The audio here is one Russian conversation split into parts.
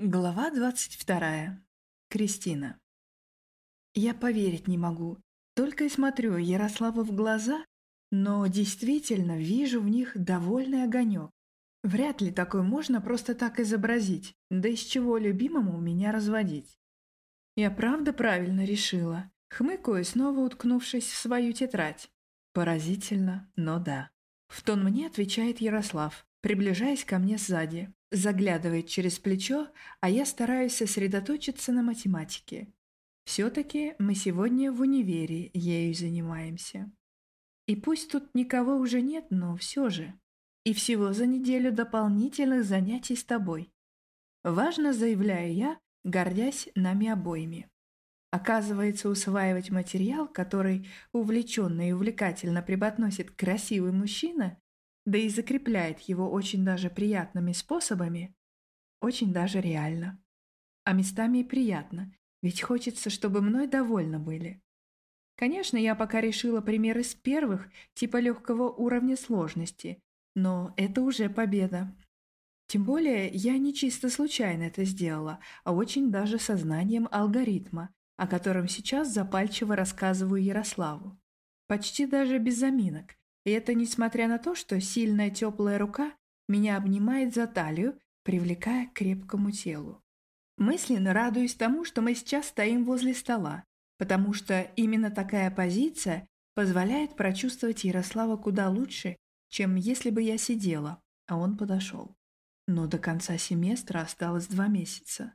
Глава двадцать вторая. Кристина. Я поверить не могу. Только и смотрю Ярославу в глаза, но действительно вижу в них довольный огонек. Вряд ли такой можно просто так изобразить, да из чего любимому меня разводить. Я правда правильно решила. Хмыкаю, снова уткнувшись в свою тетрадь. Поразительно, но да. В тон мне отвечает Ярослав, приближаясь ко мне сзади. Заглядывает через плечо, а я стараюсь сосредоточиться на математике. Все-таки мы сегодня в универе ею занимаемся. И пусть тут никого уже нет, но все же. И всего за неделю дополнительных занятий с тобой. Важно, заявляю я, гордясь нами обоими. Оказывается, усваивать материал, который увлеченно и увлекательно преподносит красивый мужчина, да и закрепляет его очень даже приятными способами, очень даже реально. А местами и приятно, ведь хочется, чтобы мной довольны были. Конечно, я пока решила примеры с первых, типа легкого уровня сложности, но это уже победа. Тем более, я не чисто случайно это сделала, а очень даже сознанием алгоритма, о котором сейчас запальчиво рассказываю Ярославу. Почти даже без заминок, и это несмотря на то, что сильная теплая рука меня обнимает за талию, привлекая к крепкому телу. Мысленно радуюсь тому, что мы сейчас стоим возле стола, потому что именно такая позиция позволяет прочувствовать Ярослава куда лучше, чем если бы я сидела, а он подошел. Но до конца семестра осталось два месяца.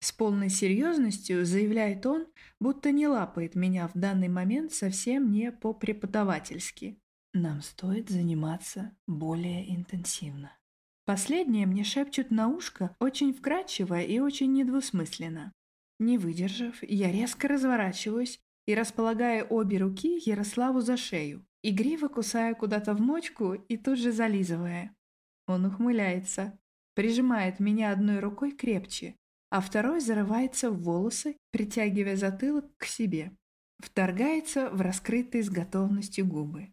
С полной серьезностью заявляет он, будто не лапает меня в данный момент совсем не по-преподавательски. Нам стоит заниматься более интенсивно. Последнее мне шепчут на ушко очень вкрадчиво и очень недвусмысленно. Не выдержав, я резко разворачиваюсь и, располагая обе руки, Ярославу за шею, игриво кусая куда-то в мочку и тут же зализывая. Он ухмыляется, прижимает меня одной рукой крепче, а второй зарывается в волосы, притягивая затылок к себе. Вторгается в раскрытые с готовностью губы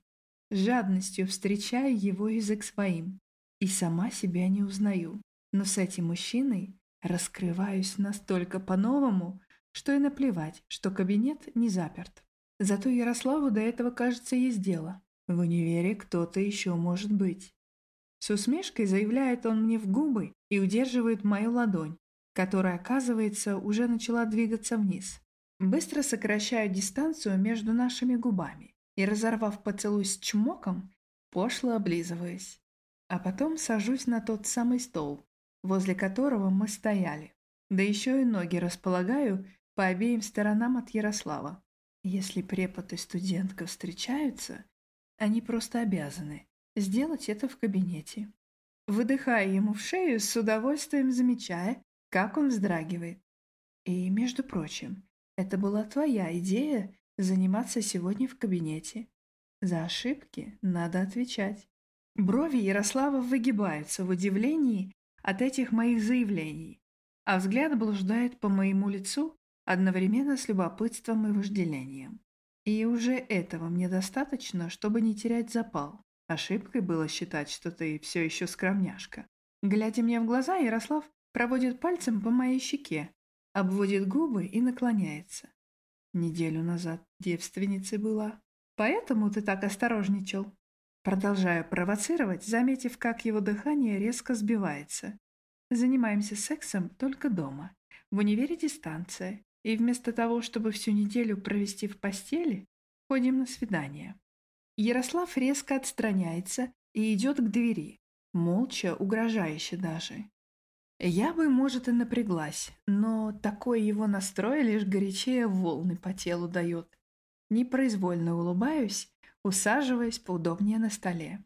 жадностью встречаю его язык своим и сама себя не узнаю. Но с этим мужчиной раскрываюсь настолько по-новому, что и наплевать, что кабинет не заперт. Зато Ярославу до этого, кажется, есть дело. В универе кто-то еще может быть. С усмешкой заявляет он мне в губы и удерживает мою ладонь, которая, оказывается, уже начала двигаться вниз. Быстро сокращаю дистанцию между нашими губами и, разорвав поцелуй с чмоком, пошло облизываясь. А потом сажусь на тот самый стол, возле которого мы стояли. Да еще и ноги располагаю по обеим сторонам от Ярослава. Если препод и студентка встречаются, они просто обязаны сделать это в кабинете. Выдыхая ему в шею, с удовольствием замечая, как он вздрагивает. И, между прочим, это была твоя идея заниматься сегодня в кабинете. За ошибки надо отвечать. Брови Ярослава выгибаются в удивлении от этих моих заявлений, а взгляд блуждает по моему лицу одновременно с любопытством и вожделением. И уже этого мне достаточно, чтобы не терять запал. Ошибкой было считать, что ты все еще скромняшка. Глядя мне в глаза, Ярослав проводит пальцем по моей щеке, обводит губы и наклоняется. Неделю назад девственницей была. Поэтому ты так осторожничал. Продолжаю провоцировать, заметив, как его дыхание резко сбивается. Занимаемся сексом только дома. В универе дистанция. И вместо того, чтобы всю неделю провести в постели, ходим на свидание. Ярослав резко отстраняется и идет к двери. Молча, угрожающе даже. Я бы, может, и напряглась, но такой его настрой лишь горячее волны по телу дает. Непроизвольно улыбаюсь, усаживаясь поудобнее на столе.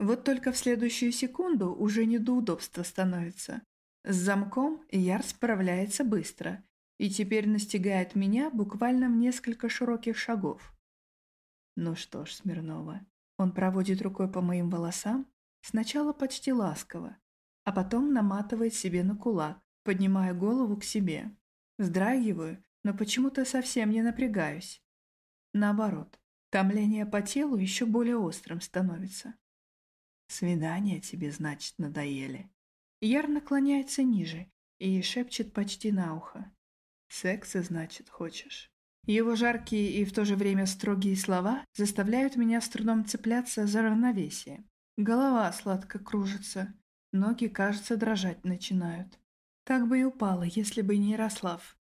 Вот только в следующую секунду уже не до удобства становится. С замком Яр справляется быстро и теперь настигает меня буквально в несколько широких шагов. Ну что ж, Смирнова, он проводит рукой по моим волосам, сначала почти ласково, а потом наматывает себе на кулак, поднимая голову к себе. Вздрагиваю, но почему-то совсем не напрягаюсь. Наоборот, томление по телу еще более острым становится. Свидания тебе, значит, надоели. Яр наклоняется ниже, и шепчет почти на ухо. «Секса, значит, хочешь?» Его жаркие и в то же время строгие слова заставляют меня с трудом цепляться за равновесие. Голова сладко кружится, ноги, кажется, дрожать начинают. Так бы и упала, если бы не Ярослав,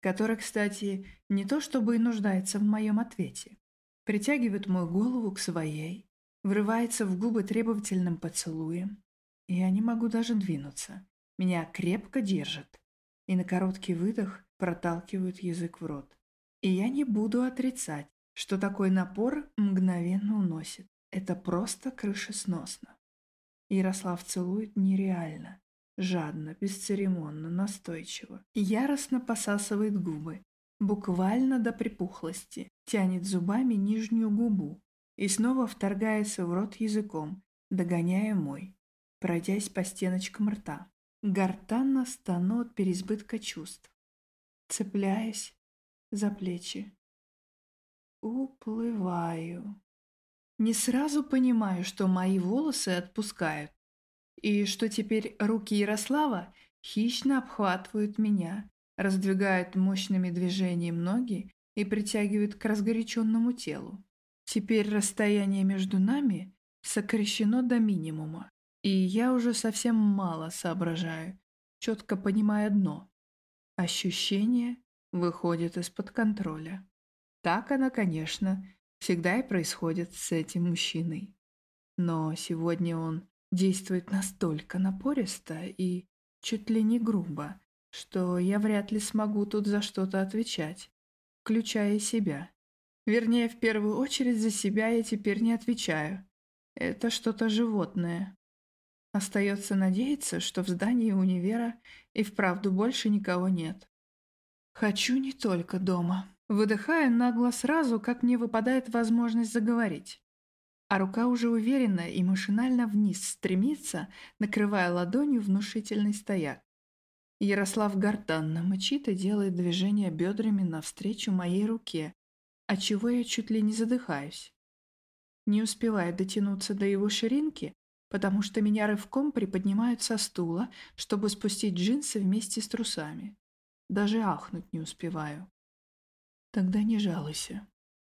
который, кстати, не то чтобы и нуждается в моем ответе. Притягивает мою голову к своей, врывается в губы требовательным поцелуем. Я не могу даже двинуться. Меня крепко держат. И на короткий выдох проталкивают язык в рот. И я не буду отрицать, что такой напор мгновенно уносит. Это просто крышесносно. Ярослав целует нереально, жадно, бесцеремонно, настойчиво. Яростно посасывает губы, буквально до припухлости, тянет зубами нижнюю губу и снова вторгается в рот языком, догоняя мой, пройдясь по стеночкам рта. Гортанно стану от переизбытка чувств, цепляясь за плечи. Уплываю. Не сразу понимаю, что мои волосы отпускают, и что теперь руки Ярослава хищно обхватывают меня, раздвигают мощными движениями ноги и притягивают к разгоряченному телу. Теперь расстояние между нами сокращено до минимума, и я уже совсем мало соображаю, четко понимая одно. Ощущение выходит из-под контроля. Так она, конечно, всегда и происходит с этим мужчиной. Но сегодня он действует настолько напористо и чуть ли не грубо, что я вряд ли смогу тут за что-то отвечать, включая себя. Вернее, в первую очередь за себя я теперь не отвечаю. Это что-то животное. Остается надеяться, что в здании универа и вправду больше никого нет. Хочу не только дома. Выдыхаю нагло сразу, как мне выпадает возможность заговорить. А рука уже уверенно и машинально вниз стремится, накрывая ладонью внушительный стояк. Ярослав гортанно мычит и делает движение бедрами навстречу моей руке, отчего я чуть ли не задыхаюсь. Не успеваю дотянуться до его ширинки, потому что меня рывком приподнимают со стула, чтобы спустить джинсы вместе с трусами. Даже ахнуть не успеваю. Тогда не жалуйся.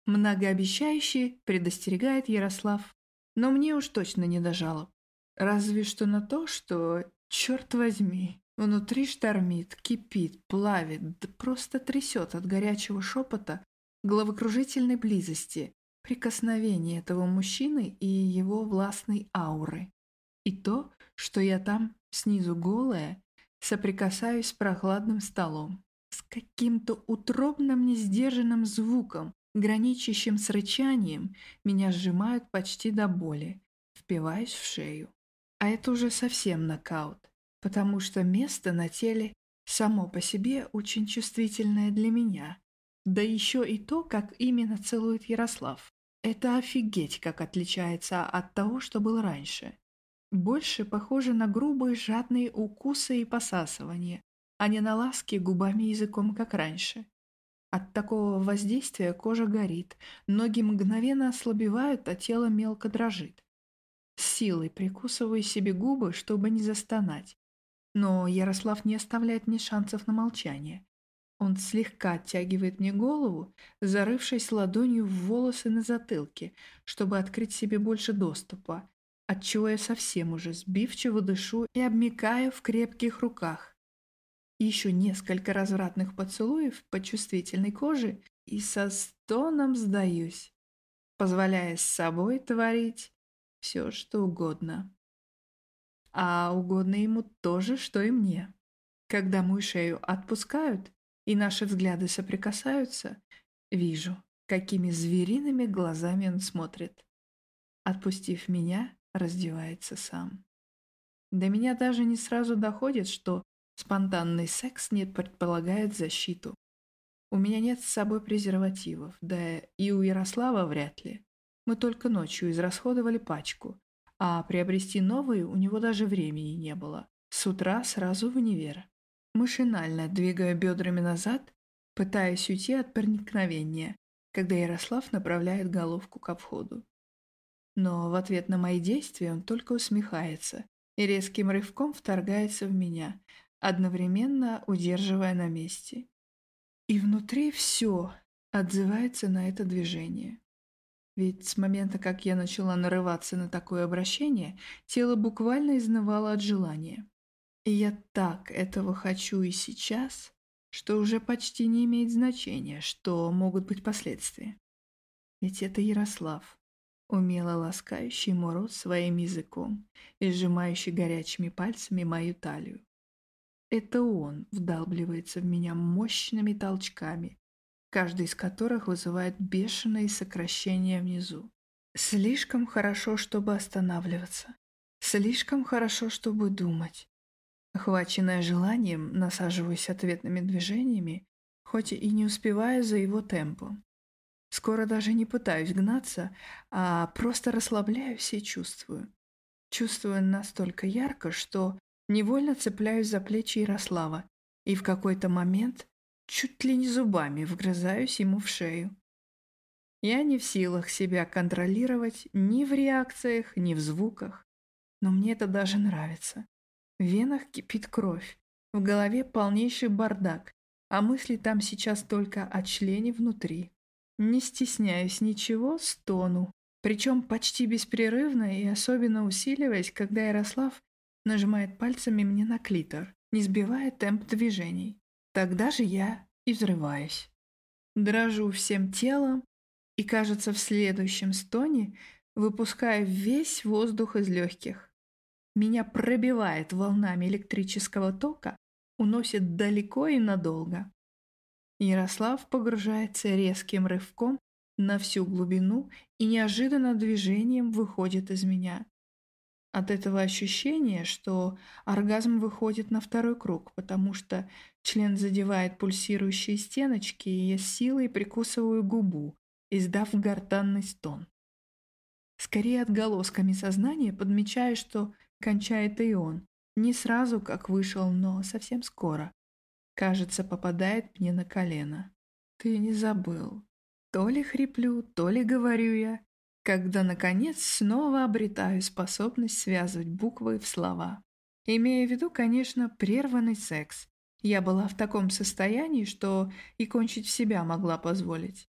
Многообещающий предостерегает Ярослав, но мне уж точно не до жалоб. Разве что на то, что, черт возьми, внутри штормит, кипит, плавит, да просто трясет от горячего шепота, головокружительной близости, прикосновения этого мужчины и его властной ауры. И то, что я там снизу голая соприкасаюсь с прохладным столом. С каким-то утробным несдержанным звуком, граничащим с рычанием, меня сжимают почти до боли, впиваясь в шею. А это уже совсем нокаут, потому что место на теле само по себе очень чувствительное для меня. Да еще и то, как именно целует Ярослав. Это офигеть, как отличается от того, что было раньше. Больше похоже на грубые жадные укусы и посасывания, а не на ласки губами и языком, как раньше. От такого воздействия кожа горит, ноги мгновенно ослабевают, а тело мелко дрожит. С силой прикусываю себе губы, чтобы не застонать. Но Ярослав не оставляет мне шансов на молчание. Он слегка оттягивает мне голову, зарывшись ладонью в волосы на затылке, чтобы открыть себе больше доступа, отчего я совсем уже сбивчиво дышу и обмикаю в крепких руках. Еще несколько развратных поцелуев по чувствительной коже и со стоном сдаюсь, позволяя с собой творить все, что угодно. А угодно ему тоже, что и мне. Когда мою шею отпускают, и наши взгляды соприкасаются, вижу, какими звериными глазами он смотрит. Отпустив меня, раздевается сам. До меня даже не сразу доходит, что спонтанный секс не предполагает защиту. У меня нет с собой презервативов, да и у Ярослава вряд ли. Мы только ночью израсходовали пачку, а приобрести новые у него даже времени не было. С утра сразу в универ. Машинально двигаю бедрами назад, пытаясь уйти от проникновения, когда Ярослав направляет головку к входу. Но в ответ на мои действия он только усмехается и резким рывком вторгается в меня, одновременно удерживая на месте. И внутри все отзывается на это движение. Ведь с момента, как я начала нарываться на такое обращение, тело буквально изнывало от желания. И я так этого хочу и сейчас, что уже почти не имеет значения, что могут быть последствия. Ведь это Ярослав, умело ласкающий мороз своим языком и сжимающий горячими пальцами мою талию. Это он вдалбливается в меня мощными толчками, каждый из которых вызывает бешеные сокращения внизу. Слишком хорошо, чтобы останавливаться. Слишком хорошо, чтобы думать. Охваченная желанием, насаживаюсь ответными движениями, хоть и не успеваю за его темпом. Скоро даже не пытаюсь гнаться, а просто расслабляюсь и чувствую. Чувствую настолько ярко, что невольно цепляюсь за плечи Ярослава и в какой-то момент чуть ли не зубами вгрызаюсь ему в шею. Я не в силах себя контролировать ни в реакциях, ни в звуках, но мне это даже нравится. В венах кипит кровь, в голове полнейший бардак, а мысли там сейчас только о члене внутри. Не стесняюсь ничего, стону, причем почти беспрерывно и особенно усиливаясь, когда Ярослав нажимает пальцами мне на клитор, не сбивая темп движений. Тогда же я и взрываюсь. Дрожу всем телом и, кажется, в следующем стоне выпускаю весь воздух из легких. Меня пробивает волнами электрического тока, уносит далеко и надолго. Ярослав погружается резким рывком на всю глубину и неожиданно движением выходит из меня. От этого ощущения, что оргазм выходит на второй круг, потому что член задевает пульсирующие стеночки, и я силой прикусываю губу, издав гортанный стон. Скорее отголосками сознания подмечаю, что Кончает и он. Не сразу, как вышел, но совсем скоро. Кажется, попадает мне на колено. Ты не забыл. То ли хриплю, то ли говорю я, когда, наконец, снова обретаю способность связывать буквы в слова. Имея в виду, конечно, прерванный секс. Я была в таком состоянии, что и кончить в себя могла позволить.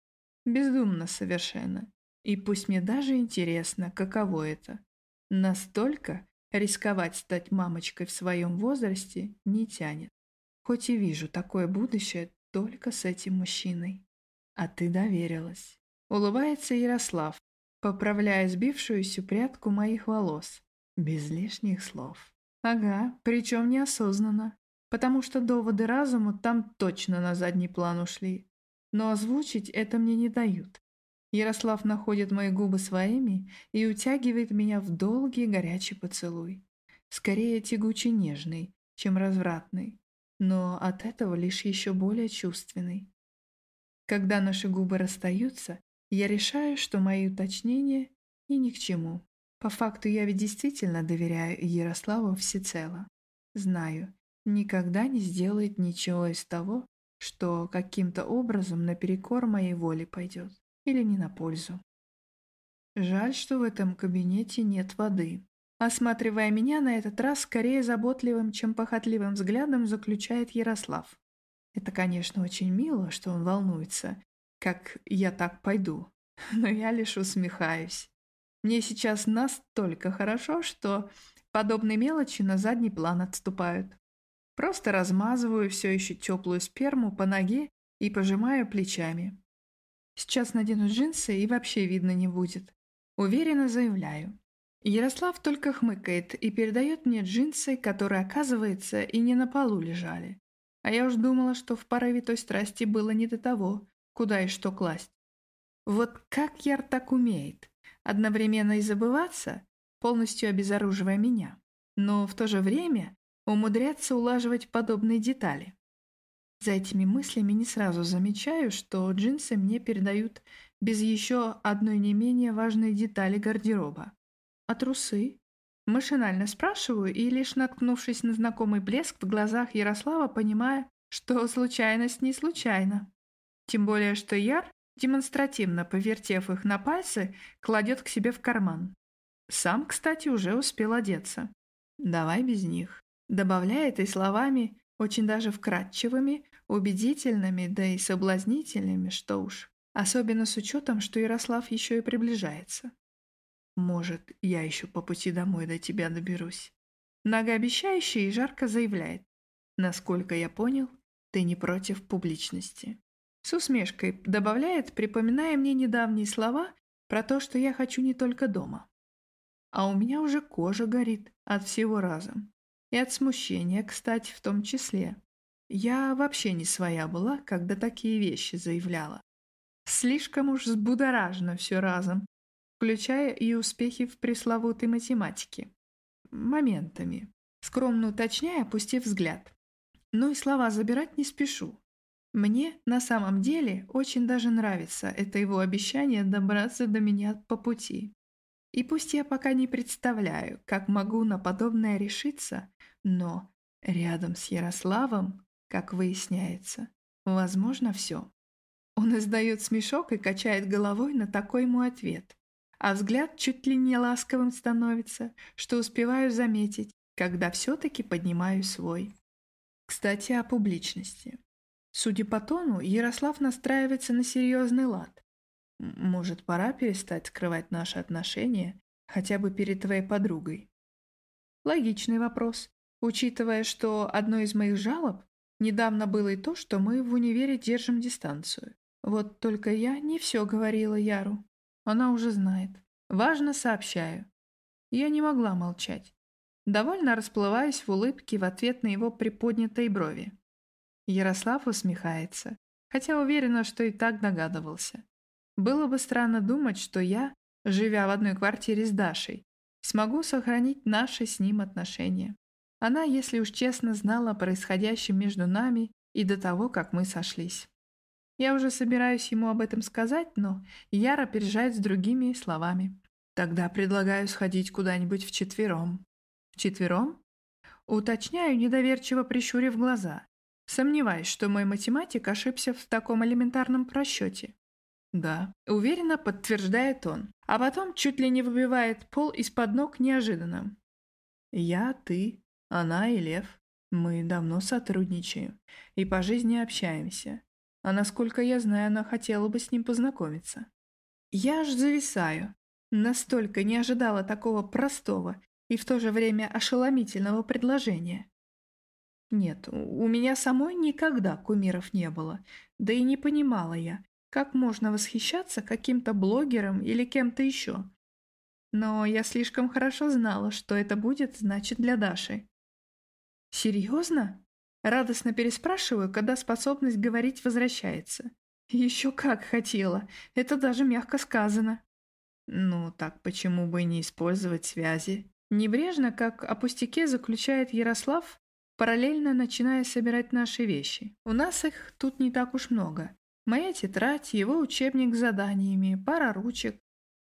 Бездумно совершенно. И пусть мне даже интересно, каково это. Настолько, Рисковать стать мамочкой в своем возрасте не тянет. Хоть и вижу такое будущее только с этим мужчиной. А ты доверилась. Улыбается Ярослав, поправляя сбившуюся прядку моих волос. Без лишних слов. Ага, причем неосознанно. Потому что доводы разума там точно на задний план ушли. Но озвучить это мне не дают. Ярослав находит мои губы своими и утягивает меня в долгий горячий поцелуй. Скорее тягучий нежный, чем развратный, но от этого лишь еще более чувственный. Когда наши губы расстаются, я решаю, что мои уточнения и ни к чему. По факту я ведь действительно доверяю Ярославу всецело. Знаю, никогда не сделает ничего из того, что каким-то образом наперекор моей воле пойдет или не на пользу. Жаль, что в этом кабинете нет воды. Осматривая меня на этот раз скорее заботливым, чем похотливым взглядом, заключает Ярослав. Это, конечно, очень мило, что он волнуется, как я так пойду, но я лишь усмехаюсь. Мне сейчас настолько хорошо, что подобные мелочи на задний план отступают. Просто размазываю все еще теплую сперму по ноге и пожимаю плечами. Сейчас надену джинсы и вообще видно не будет. Уверенно заявляю. Ярослав только хмыкает и передает мне джинсы, которые, оказывается, и не на полу лежали. А я уж думала, что в порыве той страсти было не до того, куда и что класть. Вот как Яр так умеет? Одновременно и забываться, полностью обезоруживая меня, но в то же время умудряться улаживать подобные детали. За этими мыслями не сразу замечаю, что джинсы мне передают без еще одной не менее важной детали гардероба. А трусы? Машинально спрашиваю и, лишь наткнувшись на знакомый блеск в глазах Ярослава, понимаю, что случайность не случайна. Тем более, что Яр, демонстративно повертев их на пальцы, кладет к себе в карман. Сам, кстати, уже успел одеться. Давай без них. Добавляет и словами, очень даже вкрадчивыми, убедительными, да и соблазнительными, что уж. Особенно с учетом, что Ярослав еще и приближается. Может, я еще по пути домой до тебя доберусь. Многообещающе и жарко заявляет. Насколько я понял, ты не против публичности. С усмешкой добавляет, припоминая мне недавние слова про то, что я хочу не только дома. А у меня уже кожа горит от всего разом. И от смущения, кстати, в том числе. Я вообще не своя была, когда такие вещи заявляла. Слишком уж взбудоражено все разом, включая и успехи в пресловутой математике. Моментами. Скромно уточняя, опустив взгляд. Но и слова забирать не спешу. Мне на самом деле очень даже нравится это его обещание добраться до меня по пути. И пусть я пока не представляю, как могу на подобное решиться, но рядом с Ярославом, как выясняется, возможно все. Он издает смешок и качает головой на такой мой ответ. А взгляд чуть ли не ласковым становится, что успеваю заметить, когда все-таки поднимаю свой. Кстати, о публичности. Судя по тону, Ярослав настраивается на серьезный лад. Может, пора перестать скрывать наши отношения хотя бы перед твоей подругой? Логичный вопрос, учитывая, что одной из моих жалоб недавно было и то, что мы в универе держим дистанцию. Вот только я не все говорила Яру. Она уже знает. Важно сообщаю. Я не могла молчать. Довольно расплываясь в улыбке в ответ на его приподнятые брови. Ярослав усмехается, хотя уверена, что и так догадывался. Было бы странно думать, что я, живя в одной квартире с Дашей, смогу сохранить наши с ним отношения. Она, если уж честно, знала о происходящем между нами и до того, как мы сошлись. Я уже собираюсь ему об этом сказать, но Яра опережает с другими словами. Тогда предлагаю сходить куда-нибудь вчетвером. Вчетвером? Уточняю, недоверчиво прищурив глаза. Сомневаюсь, что мой математик ошибся в таком элементарном просчете. Да, уверенно подтверждает он, а потом чуть ли не выбивает пол из-под ног неожиданно. Я, ты, она и Лев. Мы давно сотрудничаем и по жизни общаемся. А насколько я знаю, она хотела бы с ним познакомиться. Я аж зависаю. Настолько не ожидала такого простого и в то же время ошеломительного предложения. Нет, у меня самой никогда кумиров не было, да и не понимала я, как можно восхищаться каким-то блогером или кем-то еще. Но я слишком хорошо знала, что это будет значит для Даши. «Серьезно?» Радостно переспрашиваю, когда способность говорить возвращается. Еще как хотела, это даже мягко сказано. Ну, так почему бы не использовать связи? Небрежно, как о пустяке, заключает Ярослав, параллельно начиная собирать наши вещи. У нас их тут не так уж много. Моя тетрадь, его учебник с заданиями, пара ручек.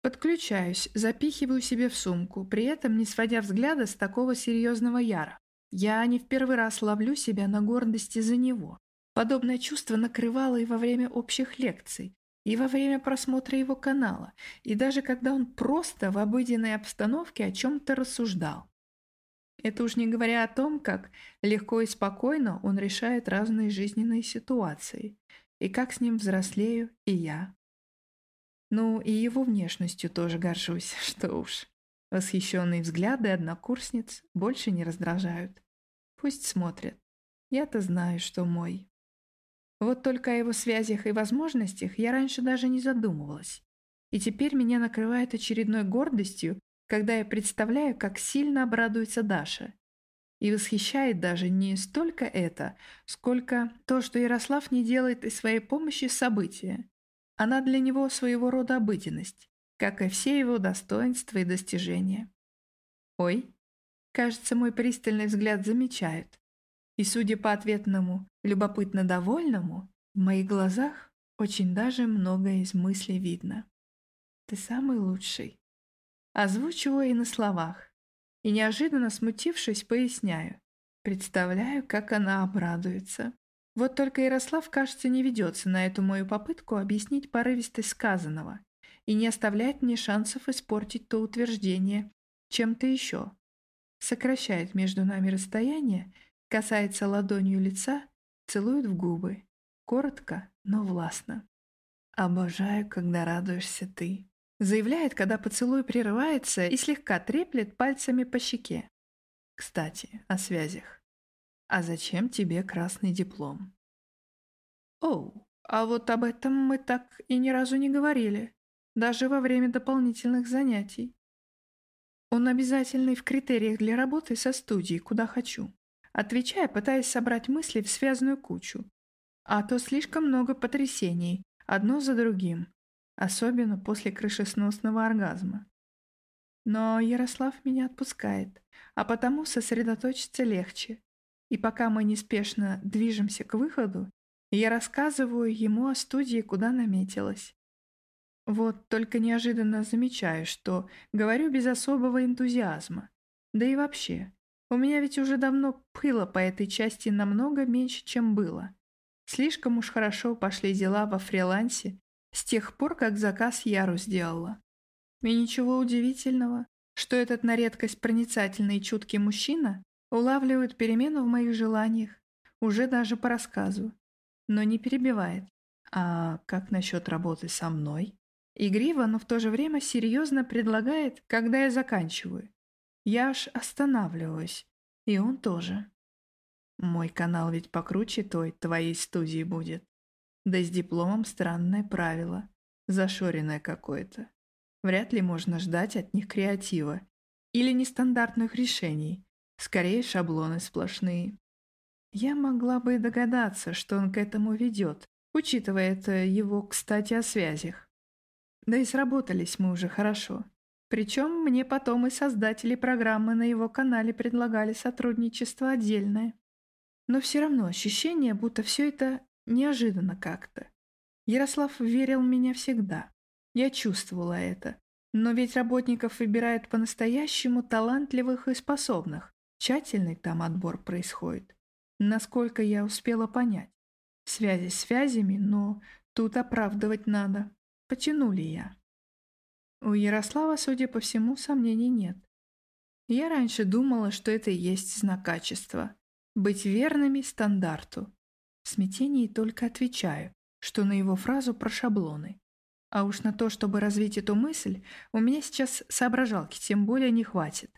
Подключаюсь, запихиваю себе в сумку, при этом не сводя взгляда с такого серьезного Яра. Я не в первый раз ловлю себя на гордости за него. Подобное чувство накрывало и во время общих лекций, и во время просмотра его канала, и даже когда он просто в обыденной обстановке о чем-то рассуждал. Это уж не говоря о том, как легко и спокойно он решает разные жизненные ситуации, и как с ним взрослею и я. Ну, и его внешностью тоже горжусь, что уж. Восхищенные взгляды однокурсниц больше не раздражают. Пусть смотрят. Я-то знаю, что мой. Вот только о его связях и возможностях я раньше даже не задумывалась. И теперь меня накрывает очередной гордостью, когда я представляю, как сильно обрадуется Даша. И восхищает даже не столько это, сколько то, что Ярослав не делает из своей помощи события. Она для него своего рода обыденность, как и все его достоинства и достижения. Ой, кажется, мой пристальный взгляд замечают. И, судя по ответному, любопытно довольному, в моих глазах очень даже многое из мыслей видно. Ты самый лучший. Озвучиваю и на словах. И неожиданно смутившись, поясняю. Представляю, как она обрадуется. Вот только Ярослав, кажется, не ведется на эту мою попытку объяснить порывистость сказанного и не оставляет мне шансов испортить то утверждение чем-то еще. сокращает между нами расстояние, касается ладонью лица, целует в губы. Коротко, но властно. «Обожаю, когда радуешься ты», заявляет, когда поцелуй прерывается и слегка треплет пальцами по щеке. Кстати, о связях. А зачем тебе красный диплом? Оу, а вот об этом мы так и ни разу не говорили, даже во время дополнительных занятий. Он обязательный в критериях для работы со студией, куда хочу. Отвечая, пытаясь собрать мысли в связанную кучу. А то слишком много потрясений, одно за другим, особенно после крышесносного оргазма. Но Ярослав меня отпускает, а потому сосредоточиться легче. И пока мы неспешно движемся к выходу, я рассказываю ему о студии, куда наметилась. Вот только неожиданно замечаю, что говорю без особого энтузиазма. Да и вообще, у меня ведь уже давно пыло по этой части намного меньше, чем было. Слишком уж хорошо пошли дела во фрилансе с тех пор, как заказ Яру сделала. И ничего удивительного, что этот на редкость проницательный и чуткий мужчина улавливает перемену в моих желаниях, уже даже по рассказу, но не перебивает. А как насчет работы со мной? Игриво, но в то же время серьезно предлагает, когда я заканчиваю. Я аж останавливаюсь, и он тоже. Мой канал ведь покруче той твоей студии будет. Да с дипломом странное правило, зашоренное какое-то. Вряд ли можно ждать от них креатива или нестандартных решений, скорее шаблоны сплошные. Я могла бы и догадаться, что он к этому ведет, учитывая это его, кстати, о связях. Да и сработались мы уже хорошо. Причем мне потом и создатели программы на его канале предлагали сотрудничество отдельное. Но все равно ощущение, будто все это неожиданно как-то. Ярослав верил в меня всегда. Я чувствовала это. Но ведь работников выбирают по-настоящему талантливых и способных. Тщательный там отбор происходит. Насколько я успела понять. Связи с связями, но тут оправдывать надо. Потянули я. У Ярослава, судя по всему, сомнений нет. Я раньше думала, что это и есть знак качества. Быть верными стандарту. В смятении только отвечаю, что на его фразу про шаблоны. А уж на то, чтобы развить эту мысль, у меня сейчас соображалки тем более не хватит.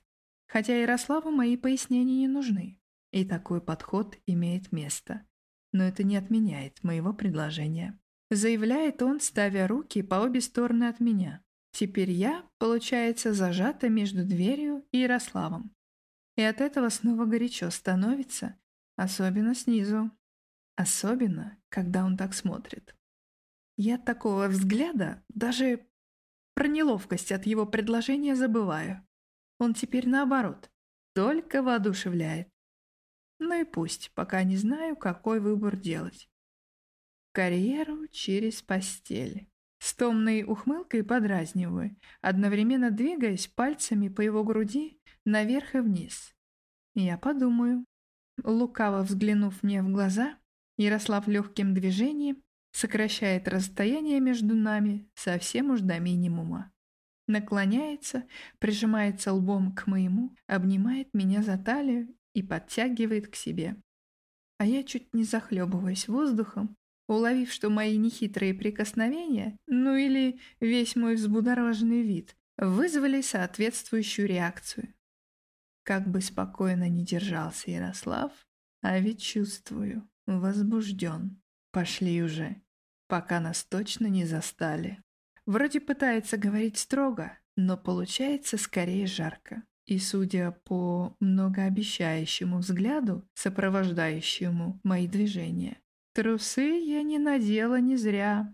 Хотя Ярославу мои пояснения не нужны. И такой подход имеет место. Но это не отменяет моего предложения. Заявляет он, ставя руки по обе стороны от меня. Теперь я, получается, зажата между дверью и Ярославом. И от этого снова горячо становится, особенно снизу. Особенно, когда он так смотрит. Я от такого взгляда даже про неловкость от его предложения забываю. Он теперь наоборот, только воодушевляет. Ну и пусть, пока не знаю, какой выбор делать карьеру через постель. С томной ухмылкой подразниваю, одновременно двигаясь пальцами по его груди наверх и вниз. Я подумаю. Лукаво взглянув мне в глаза, Ярослав легким движением сокращает расстояние между нами совсем уж до минимума. Наклоняется, прижимается лбом к моему, обнимает меня за талию и подтягивает к себе. А я чуть не захлебываюсь воздухом, уловив, что мои нехитрые прикосновения, ну или весь мой взбудораженный вид, вызвали соответствующую реакцию. Как бы спокойно ни держался Ярослав, а ведь чувствую, возбужден. Пошли уже, пока нас точно не застали. Вроде пытается говорить строго, но получается скорее жарко. И судя по многообещающему взгляду, сопровождающему мои движения, Трусы я не надела не зря.